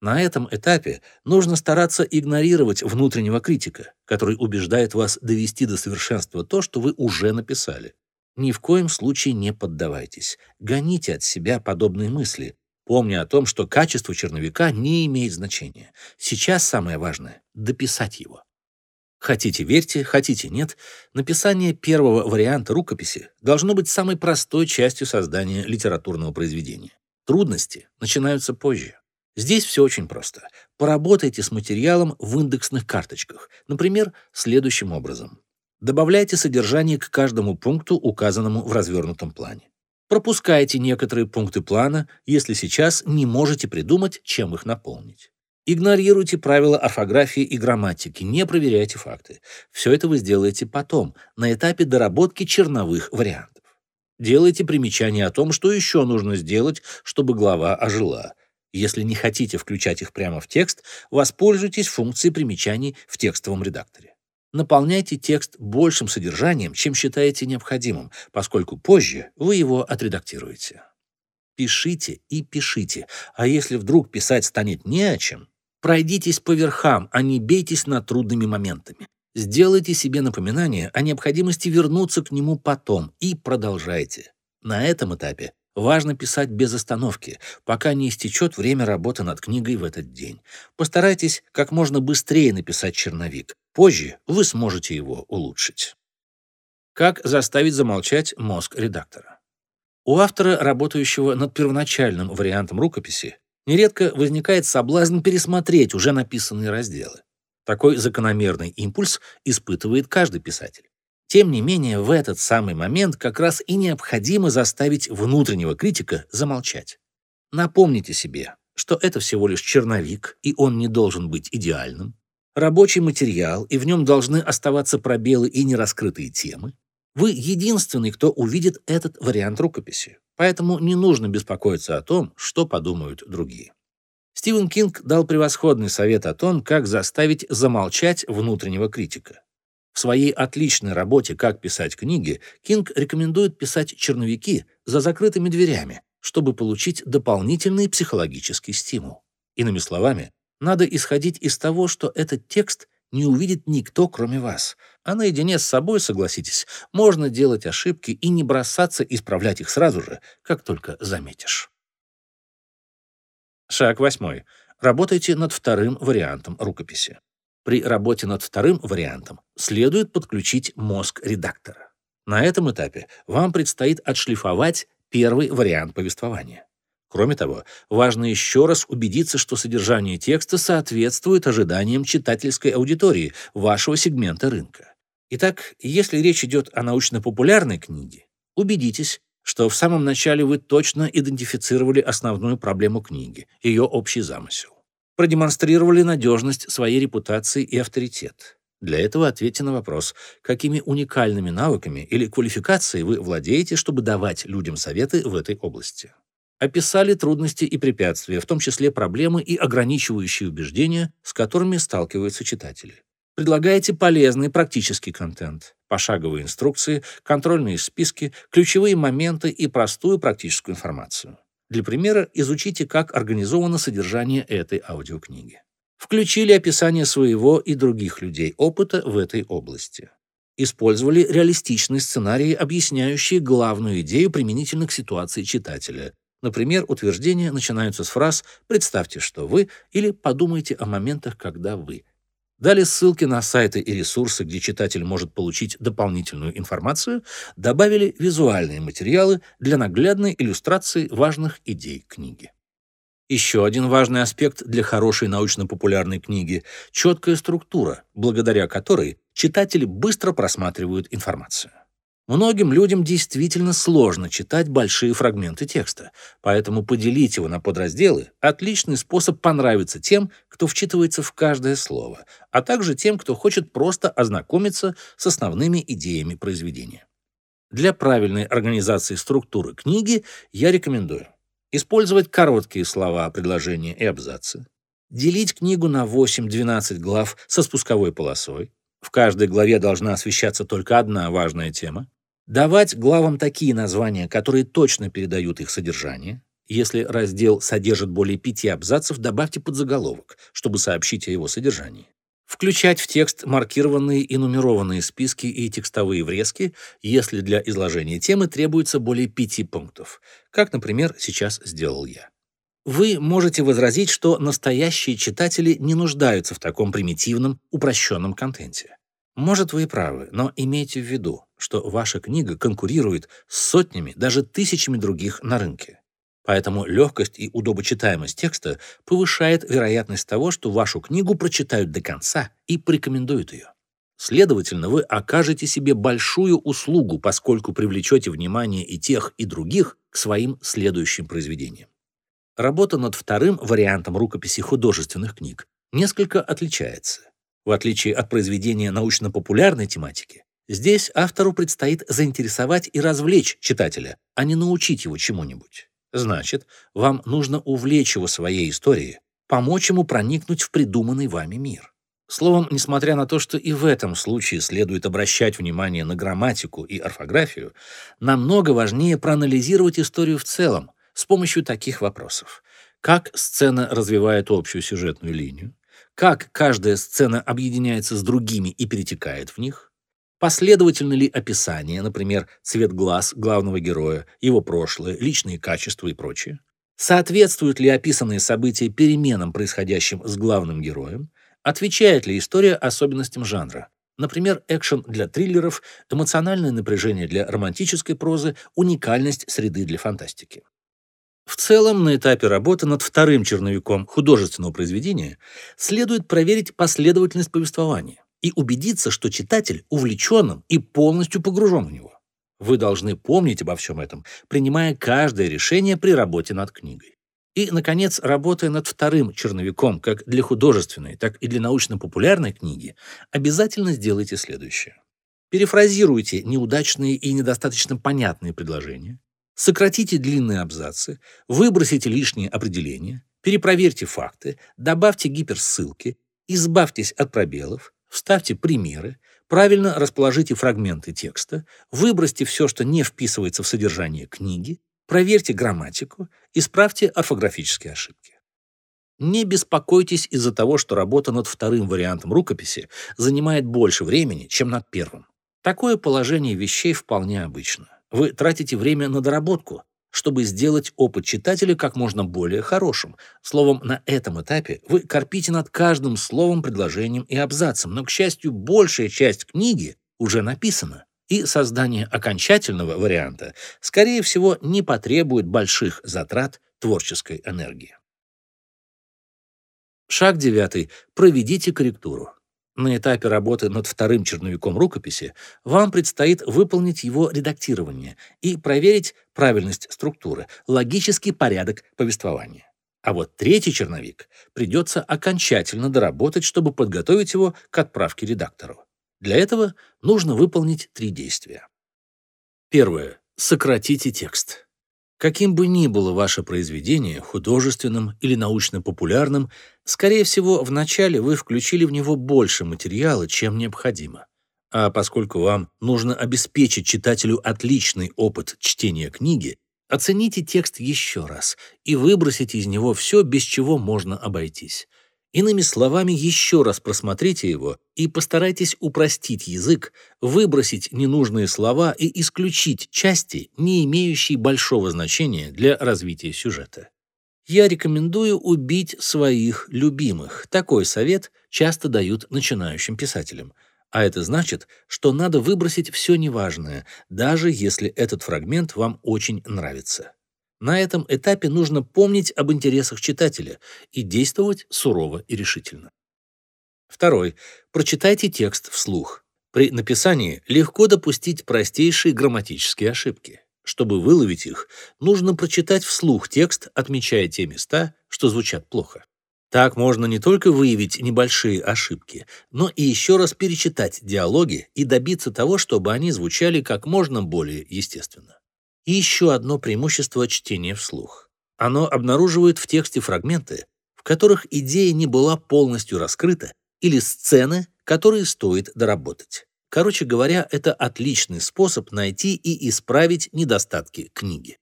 На этом этапе нужно стараться игнорировать внутреннего критика, который убеждает вас довести до совершенства то, что вы уже написали. Ни в коем случае не поддавайтесь. Гоните от себя подобные мысли, помня о том, что качество черновика не имеет значения. Сейчас самое важное — дописать его. Хотите верьте, хотите нет, написание первого варианта рукописи должно быть самой простой частью создания литературного произведения. Трудности начинаются позже. Здесь все очень просто. Поработайте с материалом в индексных карточках, например, следующим образом. Добавляйте содержание к каждому пункту, указанному в развернутом плане. Пропускайте некоторые пункты плана, если сейчас не можете придумать, чем их наполнить. Игнорируйте правила орфографии и грамматики, не проверяйте факты. Все это вы сделаете потом, на этапе доработки черновых вариантов. Делайте примечания о том, что еще нужно сделать, чтобы глава ожила. Если не хотите включать их прямо в текст, воспользуйтесь функцией примечаний в текстовом редакторе. Наполняйте текст большим содержанием, чем считаете необходимым, поскольку позже вы его отредактируете. Пишите и пишите, а если вдруг писать станет не о чем, пройдитесь по верхам, а не бейтесь над трудными моментами. Сделайте себе напоминание о необходимости вернуться к нему потом и продолжайте. На этом этапе Важно писать без остановки, пока не истечет время работы над книгой в этот день. Постарайтесь как можно быстрее написать черновик. Позже вы сможете его улучшить. Как заставить замолчать мозг редактора? У автора, работающего над первоначальным вариантом рукописи, нередко возникает соблазн пересмотреть уже написанные разделы. Такой закономерный импульс испытывает каждый писатель. Тем не менее, в этот самый момент как раз и необходимо заставить внутреннего критика замолчать. Напомните себе, что это всего лишь черновик, и он не должен быть идеальным, рабочий материал, и в нем должны оставаться пробелы и нераскрытые темы. Вы единственный, кто увидит этот вариант рукописи, поэтому не нужно беспокоиться о том, что подумают другие. Стивен Кинг дал превосходный совет о том, как заставить замолчать внутреннего критика. В своей отличной работе «Как писать книги» Кинг рекомендует писать черновики за закрытыми дверями, чтобы получить дополнительный психологический стимул. Иными словами, надо исходить из того, что этот текст не увидит никто, кроме вас. А наедине с собой, согласитесь, можно делать ошибки и не бросаться исправлять их сразу же, как только заметишь. Шаг восьмой. Работайте над вторым вариантом рукописи. При работе над вторым вариантом следует подключить мозг редактора. На этом этапе вам предстоит отшлифовать первый вариант повествования. Кроме того, важно еще раз убедиться, что содержание текста соответствует ожиданиям читательской аудитории вашего сегмента рынка. Итак, если речь идет о научно-популярной книге, убедитесь, что в самом начале вы точно идентифицировали основную проблему книги, ее общий замысел продемонстрировали надежность своей репутации и авторитет. Для этого ответьте на вопрос, какими уникальными навыками или квалификацией вы владеете, чтобы давать людям советы в этой области. Описали трудности и препятствия, в том числе проблемы и ограничивающие убеждения, с которыми сталкиваются читатели. Предлагаете полезный практический контент, пошаговые инструкции, контрольные списки, ключевые моменты и простую практическую информацию. Для примера изучите, как организовано содержание этой аудиокниги. Включили описание своего и других людей опыта в этой области. Использовали реалистичные сценарии, объясняющие главную идею применительно к ситуации читателя. Например, утверждения начинаются с фраз «представьте, что вы» или «подумайте о моментах, когда вы». Дали ссылки на сайты и ресурсы, где читатель может получить дополнительную информацию, добавили визуальные материалы для наглядной иллюстрации важных идей книги. Еще один важный аспект для хорошей научно-популярной книги — четкая структура, благодаря которой читатели быстро просматривают информацию. Многим людям действительно сложно читать большие фрагменты текста, поэтому поделить его на подразделы – отличный способ понравиться тем, кто вчитывается в каждое слово, а также тем, кто хочет просто ознакомиться с основными идеями произведения. Для правильной организации структуры книги я рекомендую использовать короткие слова, предложения и абзацы, делить книгу на 8-12 глав со спусковой полосой, в каждой главе должна освещаться только одна важная тема, давать главам такие названия, которые точно передают их содержание, если раздел содержит более пяти абзацев, добавьте подзаголовок, чтобы сообщить о его содержании. Включать в текст маркированные и нумерованные списки и текстовые врезки, если для изложения темы требуется более пяти пунктов, как, например, сейчас сделал я. Вы можете возразить, что настоящие читатели не нуждаются в таком примитивном, упрощенном контенте. Может, вы и правы, но имейте в виду, что ваша книга конкурирует с сотнями, даже тысячами других на рынке. Поэтому легкость и удобочитаемость текста повышает вероятность того, что вашу книгу прочитают до конца и порекомендуют ее. Следовательно, вы окажете себе большую услугу, поскольку привлечете внимание и тех, и других к своим следующим произведениям. Работа над вторым вариантом рукописи художественных книг несколько отличается. В отличие от произведения научно-популярной тематики, здесь автору предстоит заинтересовать и развлечь читателя, а не научить его чему-нибудь. Значит, вам нужно увлечь его своей историей, помочь ему проникнуть в придуманный вами мир. Словом, несмотря на то, что и в этом случае следует обращать внимание на грамматику и орфографию, намного важнее проанализировать историю в целом с помощью таких вопросов. Как сцена развивает общую сюжетную линию? Как каждая сцена объединяется с другими и перетекает в них? Последовательно ли описание, например, цвет глаз главного героя, его прошлое, личные качества и прочее? Соответствуют ли описанные события переменам, происходящим с главным героем? Отвечает ли история особенностям жанра? Например, экшен для триллеров, эмоциональное напряжение для романтической прозы, уникальность среды для фантастики. В целом, на этапе работы над вторым черновиком художественного произведения следует проверить последовательность повествования и убедиться, что читатель увлеченным и полностью погружен в него. Вы должны помнить обо всем этом, принимая каждое решение при работе над книгой. И, наконец, работая над вторым черновиком, как для художественной, так и для научно-популярной книги, обязательно сделайте следующее. Перефразируйте неудачные и недостаточно понятные предложения, сократите длинные абзацы, выбросите лишние определения, перепроверьте факты, добавьте гиперссылки, избавьтесь от пробелов, Вставьте примеры, правильно расположите фрагменты текста, выбросьте все, что не вписывается в содержание книги, проверьте грамматику, исправьте орфографические ошибки. Не беспокойтесь из-за того, что работа над вторым вариантом рукописи занимает больше времени, чем над первым. Такое положение вещей вполне обычно. Вы тратите время на доработку, чтобы сделать опыт читателя как можно более хорошим. Словом, на этом этапе вы корпите над каждым словом, предложением и абзацем, но, к счастью, большая часть книги уже написана, и создание окончательного варианта, скорее всего, не потребует больших затрат творческой энергии. Шаг девятый. Проведите корректуру. На этапе работы над вторым черновиком рукописи вам предстоит выполнить его редактирование и проверить правильность структуры, логический порядок повествования. А вот третий черновик придется окончательно доработать, чтобы подготовить его к отправке редактору. Для этого нужно выполнить три действия. Первое. Сократите текст. Каким бы ни было ваше произведение, художественным или научно-популярным, скорее всего, вначале вы включили в него больше материала, чем необходимо. А поскольку вам нужно обеспечить читателю отличный опыт чтения книги, оцените текст еще раз и выбросите из него все, без чего можно обойтись. Иными словами, еще раз просмотрите его и постарайтесь упростить язык, выбросить ненужные слова и исключить части, не имеющие большого значения для развития сюжета. Я рекомендую убить своих любимых. Такой совет часто дают начинающим писателям. А это значит, что надо выбросить все неважное, даже если этот фрагмент вам очень нравится. На этом этапе нужно помнить об интересах читателя и действовать сурово и решительно. Второй. Прочитайте текст вслух. При написании легко допустить простейшие грамматические ошибки. Чтобы выловить их, нужно прочитать вслух текст, отмечая те места, что звучат плохо. Так можно не только выявить небольшие ошибки, но и еще раз перечитать диалоги и добиться того, чтобы они звучали как можно более естественно. И еще одно преимущество чтения вслух. Оно обнаруживает в тексте фрагменты, в которых идея не была полностью раскрыта, или сцены, которые стоит доработать. Короче говоря, это отличный способ найти и исправить недостатки книги.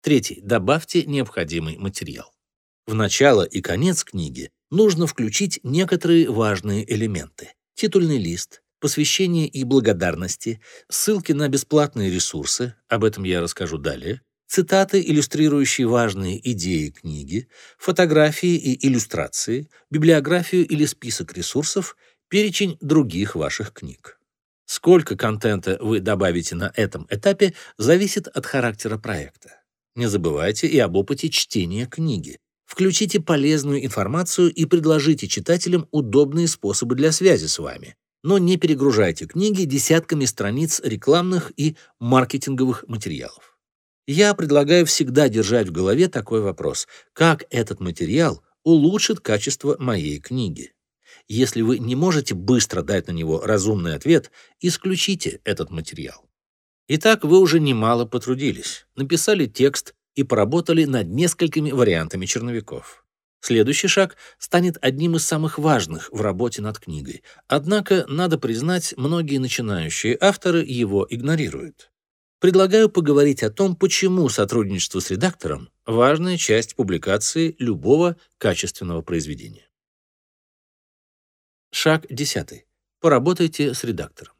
Третий. Добавьте необходимый материал. В начало и конец книги нужно включить некоторые важные элементы. Титульный лист, посвящение и благодарности, ссылки на бесплатные ресурсы, об этом я расскажу далее, цитаты, иллюстрирующие важные идеи книги, фотографии и иллюстрации, библиографию или список ресурсов, перечень других ваших книг. Сколько контента вы добавите на этом этапе, зависит от характера проекта. Не забывайте и об опыте чтения книги. Включите полезную информацию и предложите читателям удобные способы для связи с вами. Но не перегружайте книги десятками страниц рекламных и маркетинговых материалов. Я предлагаю всегда держать в голове такой вопрос. Как этот материал улучшит качество моей книги? Если вы не можете быстро дать на него разумный ответ, исключите этот материал. Итак, вы уже немало потрудились, написали текст, и поработали над несколькими вариантами черновиков. Следующий шаг станет одним из самых важных в работе над книгой. Однако, надо признать, многие начинающие авторы его игнорируют. Предлагаю поговорить о том, почему сотрудничество с редактором – важная часть публикации любого качественного произведения. Шаг 10. Поработайте с редактором.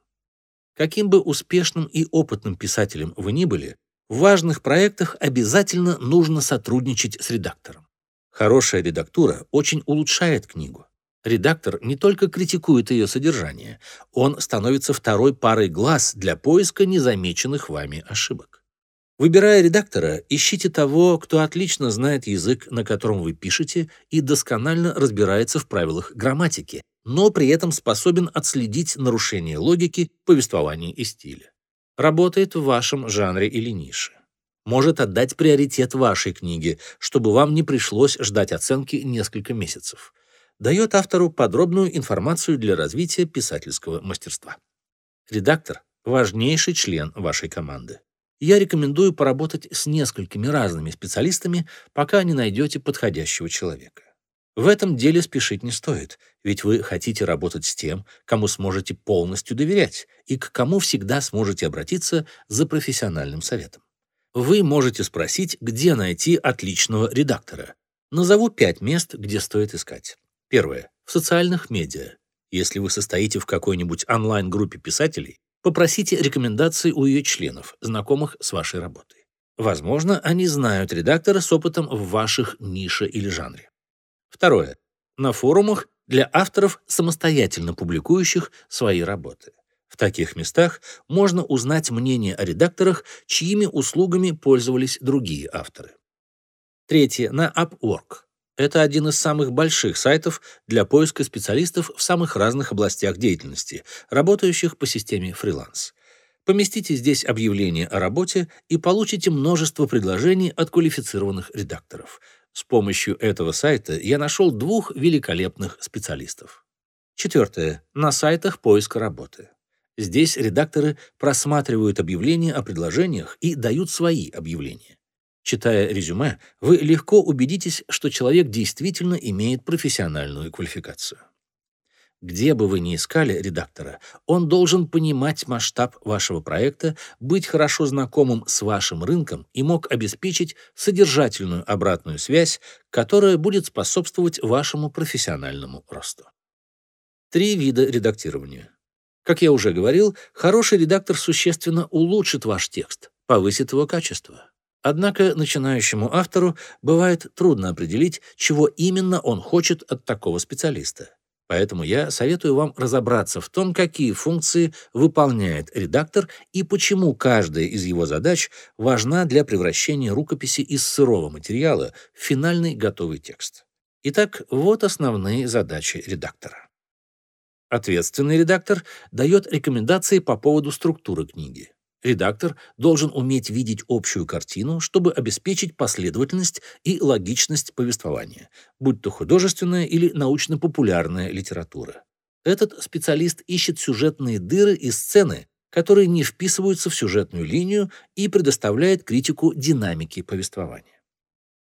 Каким бы успешным и опытным писателем вы ни были, в важных проектах обязательно нужно сотрудничать с редактором. Хорошая редактура очень улучшает книгу. Редактор не только критикует ее содержание, он становится второй парой глаз для поиска незамеченных вами ошибок. Выбирая редактора, ищите того, кто отлично знает язык, на котором вы пишете, и досконально разбирается в правилах грамматики, но при этом способен отследить нарушение логики, повествования и стиля работает в вашем жанре или нише. Может отдать приоритет вашей книге, чтобы вам не пришлось ждать оценки несколько месяцев. Дает автору подробную информацию для развития писательского мастерства. Редактор – важнейший член вашей команды. Я рекомендую поработать с несколькими разными специалистами, пока не найдете подходящего человека. В этом деле спешить не стоит, ведь вы хотите работать с тем, кому сможете полностью доверять и к кому всегда сможете обратиться за профессиональным советом. Вы можете спросить, где найти отличного редактора. Назову пять мест, где стоит искать. Первое. В социальных медиа. Если вы состоите в какой-нибудь онлайн-группе писателей, попросите рекомендации у ее членов, знакомых с вашей работой. Возможно, они знают редактора с опытом в ваших нише или жанре. Второе. На форумах для авторов, самостоятельно публикующих свои работы. В таких местах можно узнать мнение о редакторах, чьими услугами пользовались другие авторы. Третье. На Upwork. Это один из самых больших сайтов для поиска специалистов в самых разных областях деятельности, работающих по системе фриланс. Поместите здесь объявление о работе и получите множество предложений от квалифицированных редакторов. С помощью этого сайта я нашел двух великолепных специалистов. Четвертое. На сайтах поиска работы. Здесь редакторы просматривают объявления о предложениях и дают свои объявления. Читая резюме, вы легко убедитесь, что человек действительно имеет профессиональную квалификацию. Где бы вы ни искали редактора, он должен понимать масштаб вашего проекта, быть хорошо знакомым с вашим рынком и мог обеспечить содержательную обратную связь, которая будет способствовать вашему профессиональному росту. Три вида редактирования. Как я уже говорил, хороший редактор существенно улучшит ваш текст, повысит его качество. Однако начинающему автору бывает трудно определить, чего именно он хочет от такого специалиста. Поэтому я советую вам разобраться в том, какие функции выполняет редактор и почему каждая из его задач важна для превращения рукописи из сырого материала в финальный готовый текст. Итак, вот основные задачи редактора. Ответственный редактор дает рекомендации по поводу структуры книги. Редактор должен уметь видеть общую картину, чтобы обеспечить последовательность и логичность повествования, будь то художественная или научно-популярная литература. Этот специалист ищет сюжетные дыры и сцены, которые не вписываются в сюжетную линию и предоставляет критику динамики повествования.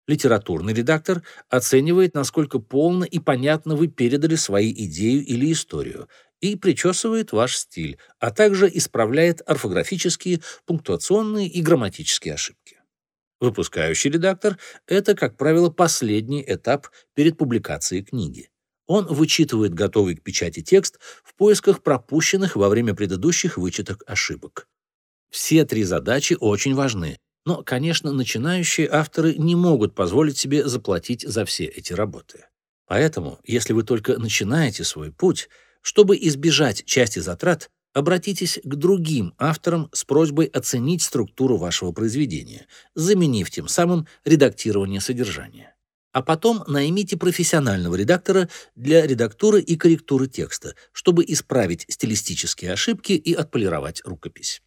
Литературный редактор оценивает, насколько полно и понятно вы передали свои идею или историю, и причесывает ваш стиль, а также исправляет орфографические, пунктуационные и грамматические ошибки. Выпускающий редактор – это, как правило, последний этап перед публикацией книги. Он вычитывает готовый к печати текст в поисках пропущенных во время предыдущих вычеток ошибок. Все три задачи очень важны, но, конечно, начинающие авторы не могут позволить себе заплатить за все эти работы. Поэтому, если вы только начинаете свой путь, чтобы избежать части затрат, обратитесь к другим авторам с просьбой оценить структуру вашего произведения, заменив тем самым редактирование содержания а потом наймите профессионального редактора для редактуры и корректуры текста, чтобы исправить стилистические ошибки и отполировать рукопись.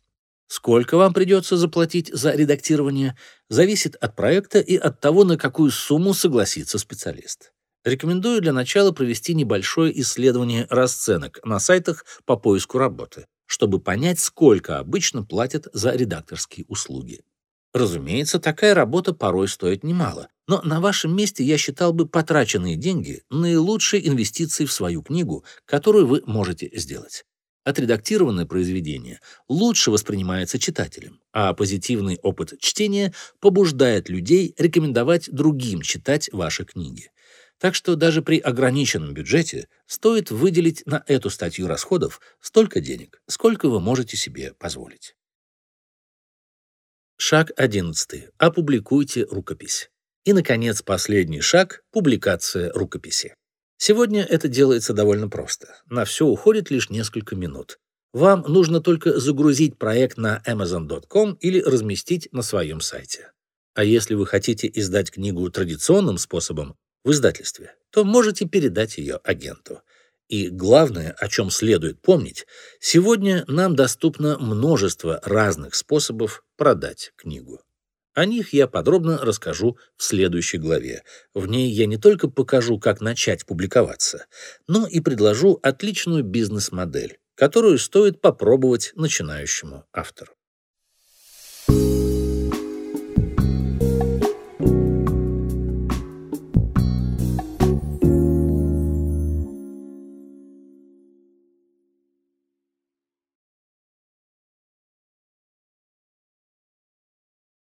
Сколько вам придется заплатить за редактирование, зависит от проекта и от того, на какую сумму согласится специалист. Рекомендую для начала провести небольшое исследование расценок на сайтах по поиску работы, чтобы понять, сколько обычно платят за редакторские услуги. Разумеется, такая работа порой стоит немало, но на вашем месте я считал бы потраченные деньги наилучшей инвестицией в свою книгу, которую вы можете сделать. Отредактированное произведение лучше воспринимается читателем, а позитивный опыт чтения побуждает людей рекомендовать другим читать ваши книги. Так что даже при ограниченном бюджете стоит выделить на эту статью расходов столько денег, сколько вы можете себе позволить. Шаг 11. Опубликуйте рукопись. И, наконец, последний шаг – публикация рукописи. Сегодня это делается довольно просто. На все уходит лишь несколько минут. Вам нужно только загрузить проект на amazon.com или разместить на своем сайте. А если вы хотите издать книгу традиционным способом, в издательстве, то можете передать ее агенту. И главное, о чем следует помнить, сегодня нам доступно множество разных способов продать книгу. О них я подробно расскажу в следующей главе. В ней я не только покажу, как начать публиковаться, но и предложу отличную бизнес-модель, которую стоит попробовать начинающему автору.